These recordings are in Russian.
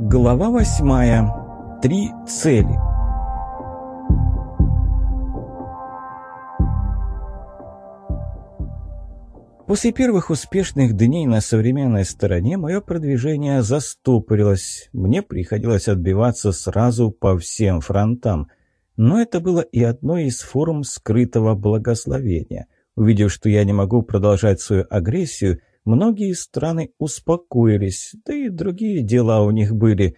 Глава восьмая. Три цели. После первых успешных дней на современной стороне мое продвижение застопорилось. Мне приходилось отбиваться сразу по всем фронтам. Но это было и одной из форм скрытого благословения. Увидев, что я не могу продолжать свою агрессию, Многие страны успокоились, да и другие дела у них были.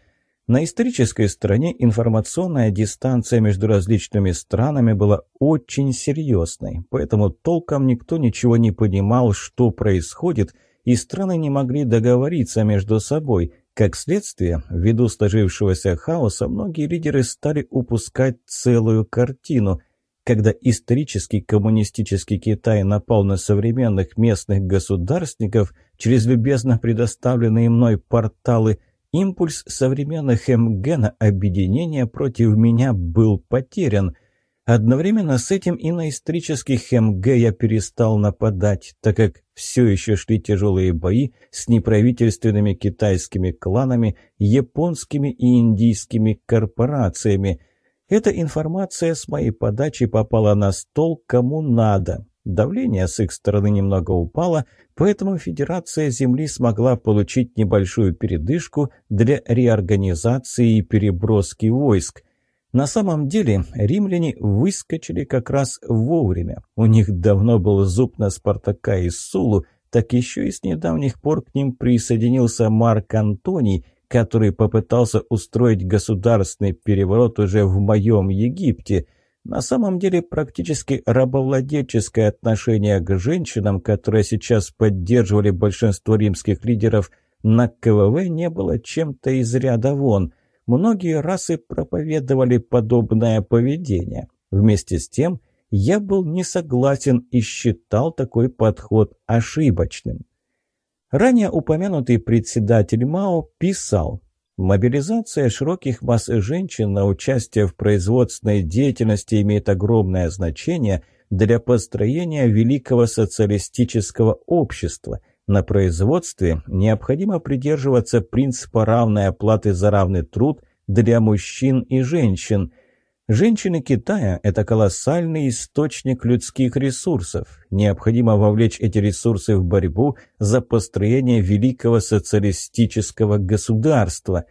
На исторической стороне информационная дистанция между различными странами была очень серьезной, поэтому толком никто ничего не понимал, что происходит, и страны не могли договориться между собой. Как следствие, ввиду сложившегося хаоса, многие лидеры стали упускать целую картину – когда исторический коммунистический Китай напал на современных местных государственников через любезно предоставленные мной порталы, импульс современных МГ на объединение против меня был потерян. Одновременно с этим и на исторических МГ я перестал нападать, так как все еще шли тяжелые бои с неправительственными китайскими кланами, японскими и индийскими корпорациями – эта информация с моей подачи попала на стол кому надо. Давление с их стороны немного упало, поэтому Федерация Земли смогла получить небольшую передышку для реорганизации и переброски войск. На самом деле римляне выскочили как раз вовремя. У них давно был зуб на Спартака и Сулу, так еще и с недавних пор к ним присоединился Марк Антоний – который попытался устроить государственный переворот уже в моем Египте. На самом деле практически рабовладельческое отношение к женщинам, которое сейчас поддерживали большинство римских лидеров на КВВ, не было чем-то из ряда вон. Многие расы проповедовали подобное поведение. Вместе с тем я был не согласен и считал такой подход ошибочным. Ранее упомянутый председатель МАО писал, Мобилизация широких масс женщин на участие в производственной деятельности имеет огромное значение для построения великого социалистического общества. На производстве необходимо придерживаться принципа равной оплаты за равный труд для мужчин и женщин. Женщины Китая – это колоссальный источник людских ресурсов. Необходимо вовлечь эти ресурсы в борьбу за построение великого социалистического государства.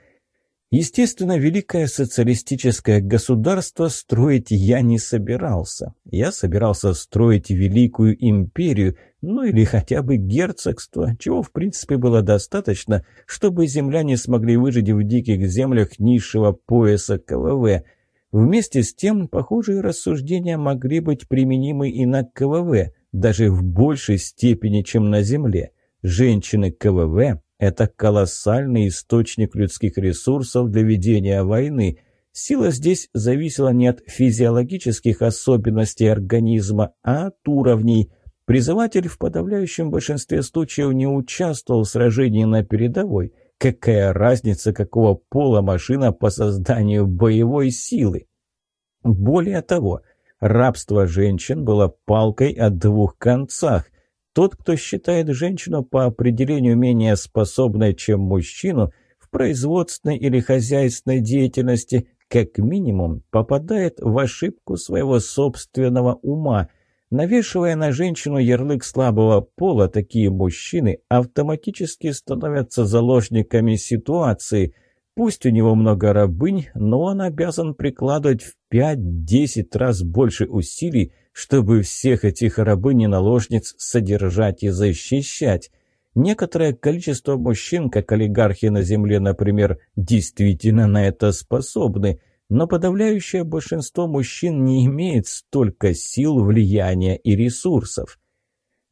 Естественно, великое социалистическое государство строить я не собирался. Я собирался строить великую империю, ну или хотя бы герцогство, чего в принципе было достаточно, чтобы земляне смогли выжить в диких землях низшего пояса КВВ – Вместе с тем, похожие рассуждения могли быть применимы и на КВВ, даже в большей степени, чем на Земле. Женщины КВВ – это колоссальный источник людских ресурсов для ведения войны. Сила здесь зависела не от физиологических особенностей организма, а от уровней. Призыватель в подавляющем большинстве случаев не участвовал в сражении на передовой – Какая разница, какого пола машина по созданию боевой силы? Более того, рабство женщин было палкой о двух концах. Тот, кто считает женщину по определению менее способной, чем мужчину, в производственной или хозяйственной деятельности, как минимум, попадает в ошибку своего собственного ума – Навешивая на женщину ярлык слабого пола, такие мужчины автоматически становятся заложниками ситуации. Пусть у него много рабынь, но он обязан прикладывать в 5-10 раз больше усилий, чтобы всех этих рабынь и наложниц содержать и защищать. Некоторое количество мужчин, как олигархи на земле, например, действительно на это способны – но подавляющее большинство мужчин не имеет столько сил, влияния и ресурсов.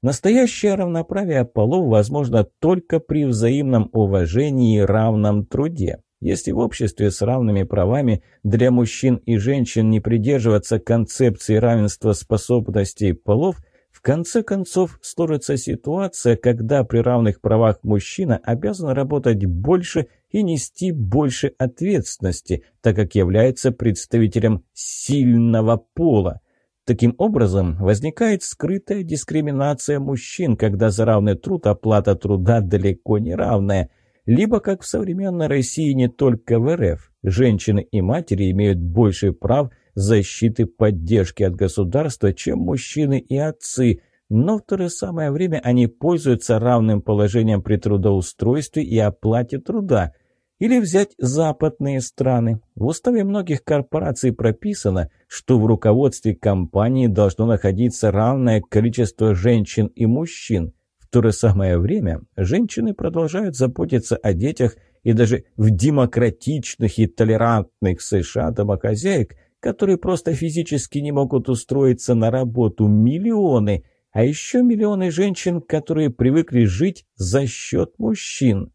Настоящее равноправие полов возможно только при взаимном уважении и равном труде. Если в обществе с равными правами для мужчин и женщин не придерживаться концепции равенства способностей полов, в конце концов сложится ситуация, когда при равных правах мужчина обязан работать больше и нести больше ответственности, так как является представителем сильного пола. Таким образом, возникает скрытая дискриминация мужчин, когда за равный труд оплата труда далеко не равная. либо, как в современной России не только в РФ, женщины и матери имеют больше прав защиты поддержки от государства, чем мужчины и отцы, но в то же самое время они пользуются равным положением при трудоустройстве и оплате труда. Или взять западные страны. В уставе многих корпораций прописано, что в руководстве компании должно находиться равное количество женщин и мужчин. В то же самое время женщины продолжают заботиться о детях и даже в демократичных и толерантных США домохозяек, которые просто физически не могут устроиться на работу, миллионы – а еще миллионы женщин, которые привыкли жить за счет мужчин.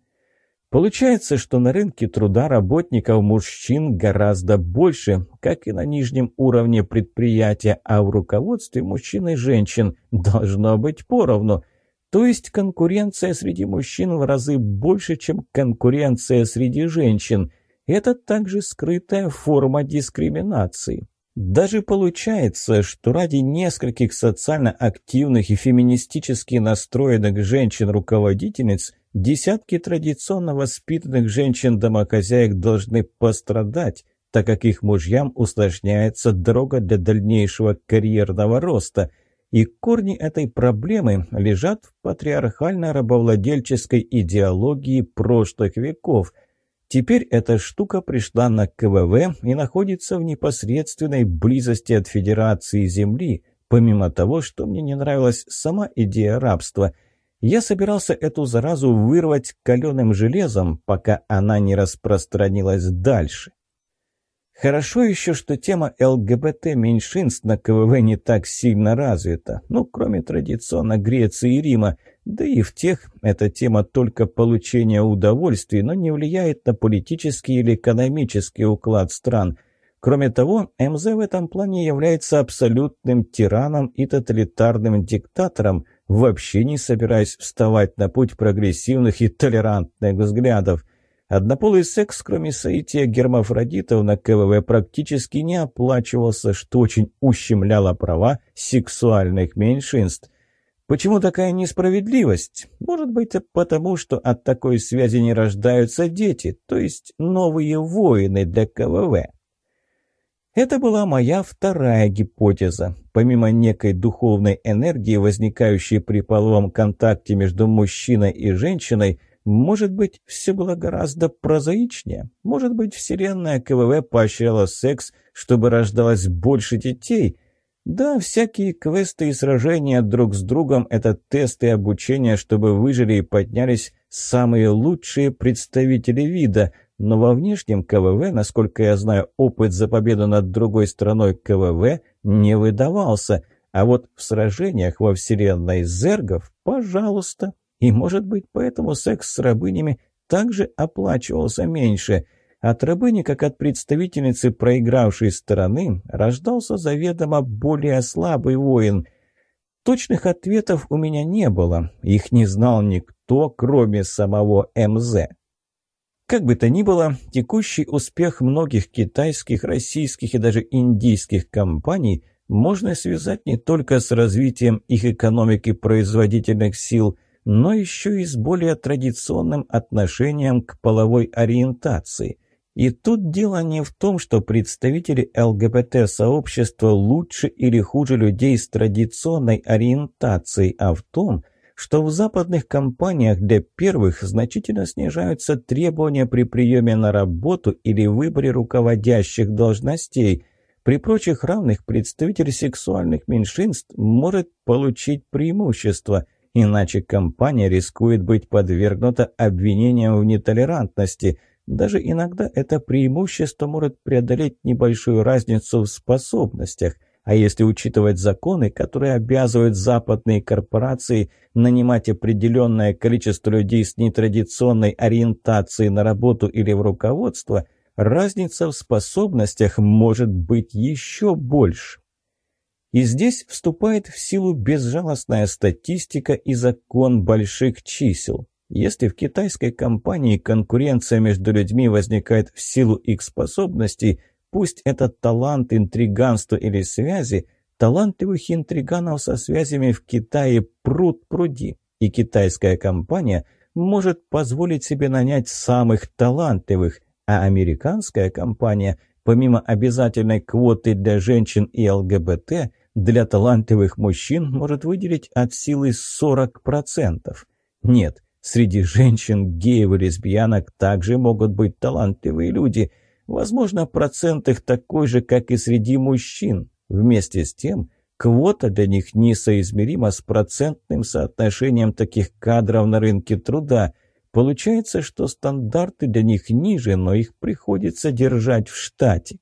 Получается, что на рынке труда работников мужчин гораздо больше, как и на нижнем уровне предприятия, а в руководстве мужчин и женщин должно быть поровну. То есть конкуренция среди мужчин в разы больше, чем конкуренция среди женщин. Это также скрытая форма дискриминации. Даже получается, что ради нескольких социально активных и феминистически настроенных женщин-руководительниц десятки традиционно воспитанных женщин-домохозяек должны пострадать, так как их мужьям усложняется дорога для дальнейшего карьерного роста. И корни этой проблемы лежат в патриархально-рабовладельческой идеологии прошлых веков – Теперь эта штука пришла на КВВ и находится в непосредственной близости от Федерации Земли, помимо того, что мне не нравилась сама идея рабства. Я собирался эту заразу вырвать каленым железом, пока она не распространилась дальше. Хорошо еще, что тема ЛГБТ-меньшинств на КВВ не так сильно развита, ну, кроме традиционно Греции и Рима, да и в тех эта тема только получения удовольствий, но не влияет на политический или экономический уклад стран. Кроме того, МЗ в этом плане является абсолютным тираном и тоталитарным диктатором, вообще не собираясь вставать на путь прогрессивных и толерантных взглядов. Однополый секс, кроме соития гермафродитов, на КВВ практически не оплачивался, что очень ущемляло права сексуальных меньшинств. Почему такая несправедливость? Может быть, потому что от такой связи не рождаются дети, то есть новые воины для КВВ. Это была моя вторая гипотеза. Помимо некой духовной энергии, возникающей при половом контакте между мужчиной и женщиной, может быть, все было гораздо прозаичнее. Может быть, вселенная КВВ поощряла секс, чтобы рождалось больше детей – да, всякие квесты и сражения друг с другом – это тесты обучения, чтобы выжили и поднялись самые лучшие представители вида. Но во внешнем КВВ, насколько я знаю, опыт за победу над другой страной КВВ не выдавался. А вот в сражениях во вселенной зергов – пожалуйста. И, может быть, поэтому секс с рабынями также оплачивался меньше – от рабыни, как от представительницы проигравшей стороны, рождался заведомо более слабый воин. Точных ответов у меня не было, их не знал никто, кроме самого МЗ. Как бы то ни было, текущий успех многих китайских, российских и даже индийских компаний можно связать не только с развитием их экономики производительных сил, но еще и с более традиционным отношением к половой ориентации. И тут дело не в том, что представители ЛГБТ-сообщества лучше или хуже людей с традиционной ориентацией, а в том, что в западных компаниях для первых значительно снижаются требования при приеме на работу или выборе руководящих должностей. При прочих равных представитель сексуальных меньшинств может получить преимущество, иначе компания рискует быть подвергнута обвинениям в нетолерантности – даже иногда это преимущество может преодолеть небольшую разницу в способностях. А если учитывать законы, которые обязывают западные корпорации нанимать определенное количество людей с нетрадиционной ориентацией на работу или в руководство, разница в способностях может быть еще больше. И здесь вступает в силу безжалостная статистика и закон больших чисел. Если в китайской компании конкуренция между людьми возникает в силу их способностей, пусть это талант, интриганство или связи, талантливых интриганов со связями в Китае пруд пруди, и китайская компания может позволить себе нанять самых талантливых, а американская компания, помимо обязательной квоты для женщин и ЛГБТ, для талантливых мужчин может выделить от силы 40%. Нет, среди женщин, геев и лесбиянок также могут быть талантливые люди. Возможно, процент их такой же, как и среди мужчин. Вместе с тем, квота для них несоизмерима с процентным соотношением таких кадров на рынке труда. Получается, что стандарты для них ниже, но их приходится держать в штате.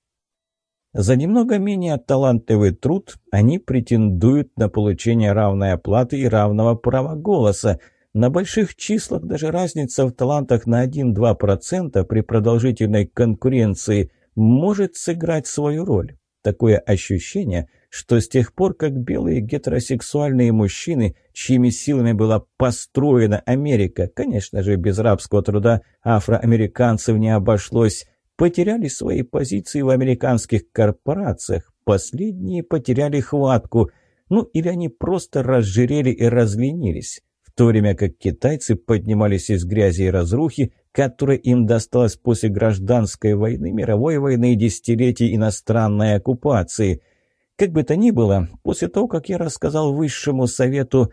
За немного менее талантливый труд они претендуют на получение равной оплаты и равного права голоса. На больших числах даже разница в талантах на 1-2% при продолжительной конкуренции может сыграть свою роль. Такое ощущение, что с тех пор, как белые гетеросексуальные мужчины, чьими силами была построена Америка, конечно же, без рабского труда афроамериканцев не обошлось, потеряли свои позиции в американских корпорациях, последние потеряли хватку, ну или они просто разжирели и разленились, в то время как китайцы поднимались из грязи и разрухи, которая им досталась после гражданской войны, мировой войны и десятилетий иностранной оккупации. Как бы то ни было, после того, как я рассказал высшему совету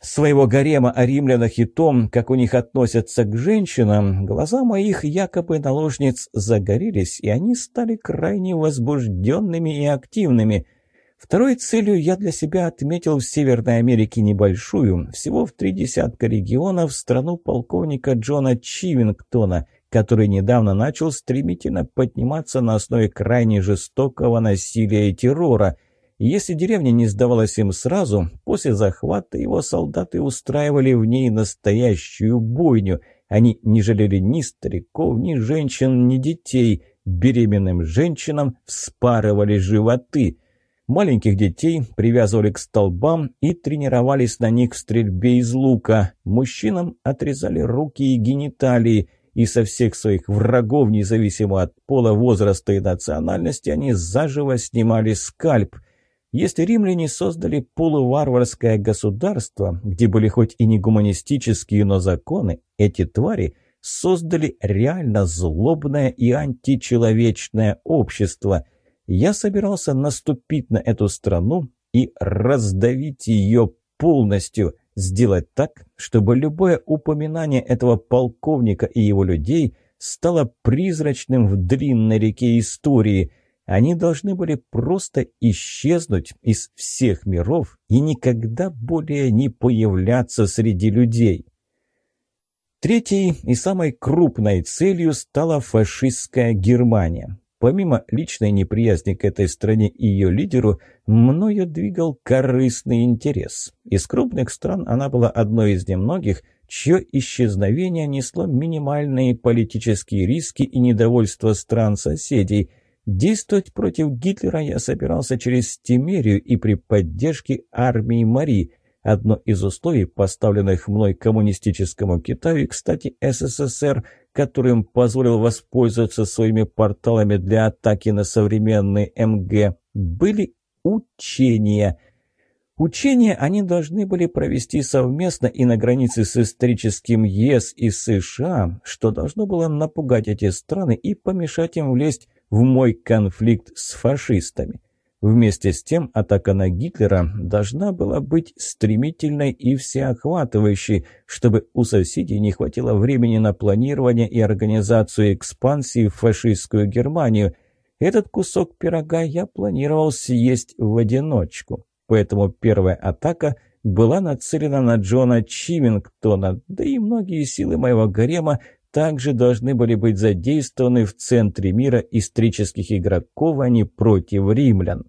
своего гарема о римлянах и том, как у них относятся к женщинам, глаза моих якобы наложниц загорелись, и они стали крайне возбужденными и активными. Второй целью я для себя отметил в Северной Америке небольшую, всего в три десятка регионов, страну полковника Джона Чивингтона, который недавно начал стремительно подниматься на основе крайне жестокого насилия и террора – если деревня не сдавалась им сразу, после захвата его солдаты устраивали в ней настоящую бойню. Они не жалели ни стариков, ни женщин, ни детей. Беременным женщинам вспарывали животы. Маленьких детей привязывали к столбам и тренировались на них в стрельбе из лука. Мужчинам отрезали руки и гениталии – и со всех своих врагов, независимо от пола, возраста и национальности, они заживо снимали скальп. Если римляне создали полуварварское государство, где были хоть и не гуманистические, но законы, эти твари создали реально злобное и античеловечное общество. Я собирался наступить на эту страну и раздавить ее полностью, сделать так, чтобы любое упоминание этого полковника и его людей стало призрачным в длинной реке истории – они должны были просто исчезнуть из всех миров и никогда более не появляться среди людей. Третьей и самой крупной целью стала фашистская Германия. Помимо личной неприязни к этой стране и ее лидеру, мною двигал корыстный интерес. Из крупных стран она была одной из немногих, чье исчезновение несло минимальные политические риски и недовольство стран-соседей – Действовать против Гитлера я собирался через Тимерию и при поддержке армии Мари. Одно из условий, поставленных мной коммунистическому Китаю и, кстати, СССР, которым позволил воспользоваться своими порталами для атаки на современные МГ, были учения. Учения они должны были провести совместно и на границе с историческим ЕС и США, что должно было напугать эти страны и помешать им влезть в мой конфликт с фашистами. Вместе с тем атака на Гитлера должна была быть стремительной и всеохватывающей, чтобы у соседей не хватило времени на планирование и организацию экспансии в фашистскую Германию. Этот кусок пирога я планировал съесть в одиночку. Поэтому первая атака была нацелена на Джона Чивингтона, да и многие силы моего гарема также должны были быть задействованы в центре мира исторических игроков, а не против римлян.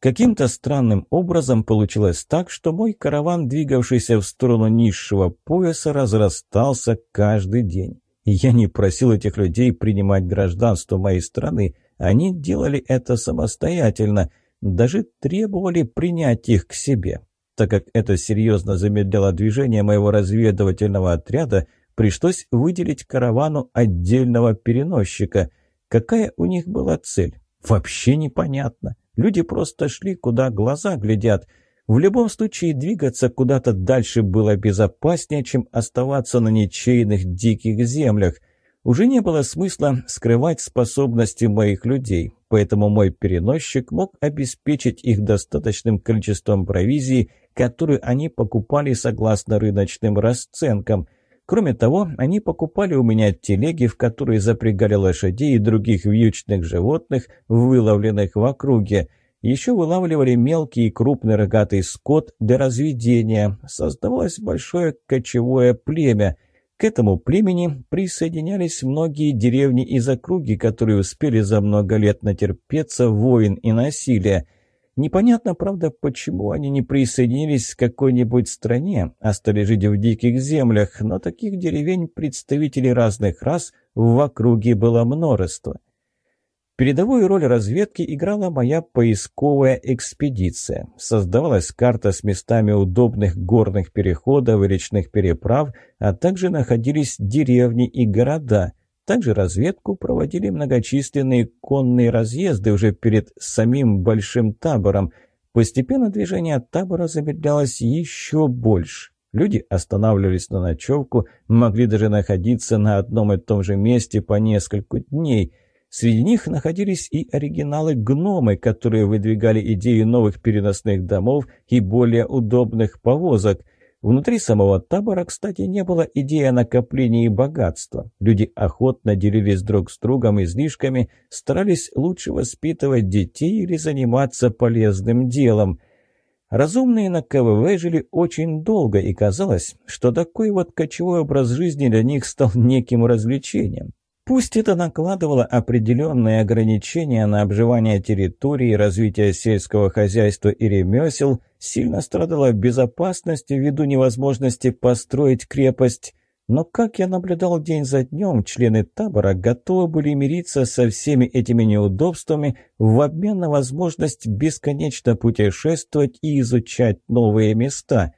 Каким-то странным образом получилось так, что мой караван, двигавшийся в сторону низшего пояса, разрастался каждый день. я не просил этих людей принимать гражданство моей страны, они делали это самостоятельно, даже требовали принять их к себе. Так как это серьезно замедляло движение моего разведывательного отряда, Пришлось выделить каравану отдельного переносчика. Какая у них была цель? Вообще непонятно. Люди просто шли, куда глаза глядят. В любом случае, двигаться куда-то дальше было безопаснее, чем оставаться на ничейных диких землях. Уже не было смысла скрывать способности моих людей, поэтому мой переносчик мог обеспечить их достаточным количеством провизии, которую они покупали согласно рыночным расценкам. Кроме того, они покупали у меня телеги, в которые запрягали лошадей и других вьючных животных, выловленных в округе – еще вылавливали мелкий и крупный рогатый скот для разведения. Создавалось большое кочевое племя. К этому племени присоединялись многие деревни из округи, которые успели за много лет натерпеться войн и насилия. Непонятно, правда, почему они не присоединились к какой-нибудь стране, а стали жить в диких землях, но таких деревень представителей разных рас в округе было множество. Передовую роль разведки играла моя поисковая экспедиция. Создавалась карта с местами удобных горных переходов и речных переправ, а также находились деревни и города. Также разведку проводили многочисленные конные разъезды уже перед самим большим табором. Постепенно движение табора замедлялось еще больше. Люди останавливались на ночевку, могли даже находиться на одном и том же месте по несколько дней – Среди них находились и оригиналы-гномы, которые выдвигали идею новых переносных домов и более удобных повозок. Внутри самого табора, кстати, не было идеи о накоплении богатства. Люди охотно делились друг с другом излишками, старались лучше воспитывать детей или заниматься полезным делом. Разумные на КВВ жили очень долго, и казалось, что такой вот кочевой образ жизни для них стал неким развлечением. Пусть это накладывало определенные ограничения на обживание территории, развитие сельского хозяйства и ремесел, сильно страдала безопасность ввиду невозможности построить крепость. Но, как я наблюдал день за днем, члены табора готовы были мириться со всеми этими неудобствами в обмен на возможность бесконечно путешествовать и изучать новые места.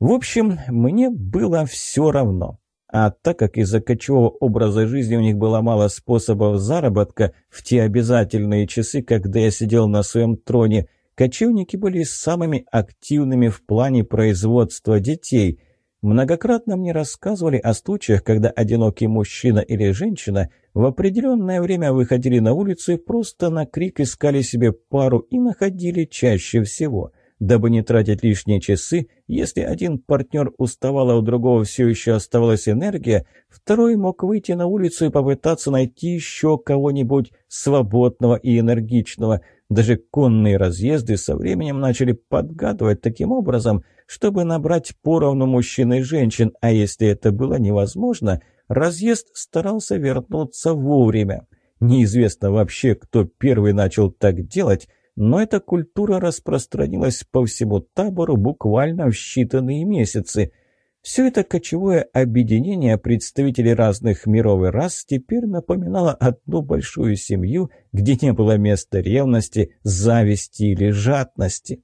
В общем, мне было все равно. А так как из-за кочевого образа жизни у них было мало способов заработка в те обязательные часы, когда я сидел на своем троне, кочевники были самыми активными в плане производства детей. Многократно мне рассказывали о случаях, когда одинокий мужчина или женщина в определенное время выходили на улицу и просто на крик искали себе пару и находили чаще всего – Дабы не тратить лишние часы, если один партнер уставал, а у другого все еще оставалась энергия, второй мог выйти на улицу и попытаться найти еще кого-нибудь свободного и энергичного. Даже конные разъезды со временем начали подгадывать таким образом, чтобы набрать поровну мужчин и женщин, а если это было невозможно, разъезд старался вернуться вовремя. Неизвестно вообще, кто первый начал так делать, но эта культура распространилась по всему табору буквально в считанные месяцы. Все это кочевое объединение представителей разных миров и рас теперь напоминало одну большую семью, где не было места ревности, зависти или жадности.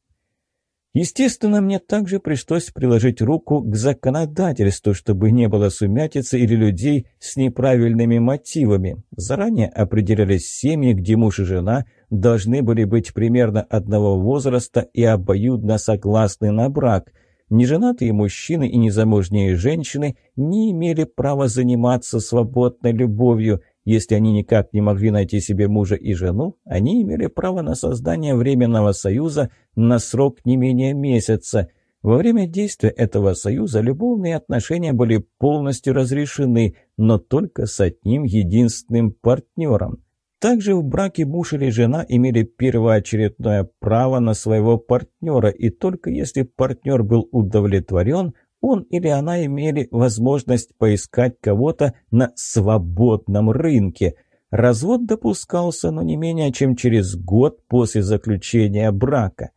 Естественно, мне также пришлось приложить руку к законодательству, чтобы не было сумятицы или людей с неправильными мотивами. Заранее определялись семьи, где муж и жена должны были быть примерно одного возраста и обоюдно согласны на брак. Неженатые мужчины и незамужние женщины не имели права заниматься свободной любовью – если они никак не могли найти себе мужа и жену, они имели право на создание временного союза на срок не менее месяца. Во время действия этого союза любовные отношения были полностью разрешены, но только с одним единственным партнером. Также в браке муж или жена имели первоочередное право на своего партнера, и только если партнер был удовлетворен, он или она имели возможность поискать кого-то на свободном рынке. Развод допускался, но не менее чем через год после заключения брака.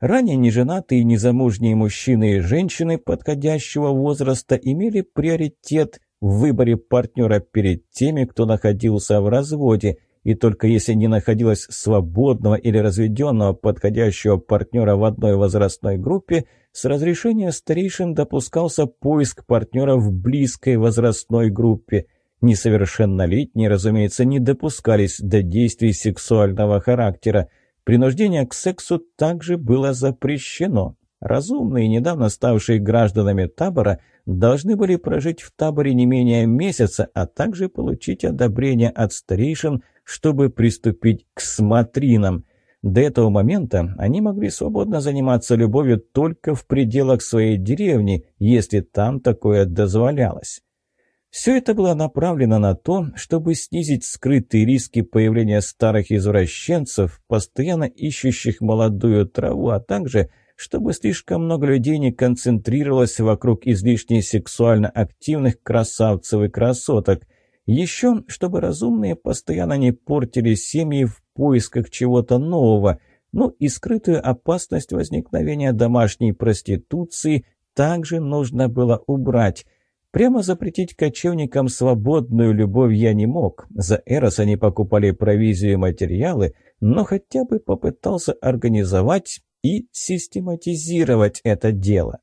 Ранее неженатые незамужние мужчины и женщины подходящего возраста имели приоритет в выборе партнера перед теми, кто находился в разводе – и только если не находилось свободного или разведенного подходящего партнера в одной возрастной группе, с разрешения старейшин допускался поиск партнера в близкой возрастной группе. Несовершеннолетние, разумеется, не допускались до действий сексуального характера. Принуждение к сексу также было запрещено. Разумные, недавно ставшие гражданами табора, должны были прожить в таборе не менее месяца, а также получить одобрение от старейшин, чтобы приступить к смотринам. До этого момента они могли свободно заниматься любовью только в пределах своей деревни, если там такое дозволялось. Все это было направлено на то, чтобы снизить скрытые риски появления старых извращенцев, постоянно ищущих молодую траву, а также чтобы слишком много людей не концентрировалось вокруг излишне сексуально активных красавцев и красоток. Еще, чтобы разумные постоянно не портили семьи в поисках чего-то нового, ну и скрытую опасность возникновения домашней проституции также нужно было убрать – Прямо запретить кочевникам свободную любовь я не мог. За Эрос они покупали провизию и материалы, но хотя бы попытался организовать и систематизировать это дело.